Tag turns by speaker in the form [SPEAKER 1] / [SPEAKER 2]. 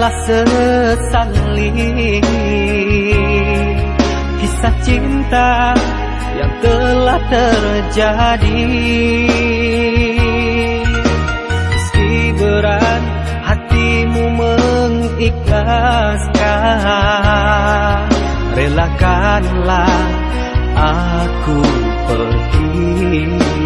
[SPEAKER 1] telah sesali Kisah cinta yang telah terjadi. Meski berat hatimu mengikhlaskan Relakanlah aku pergi.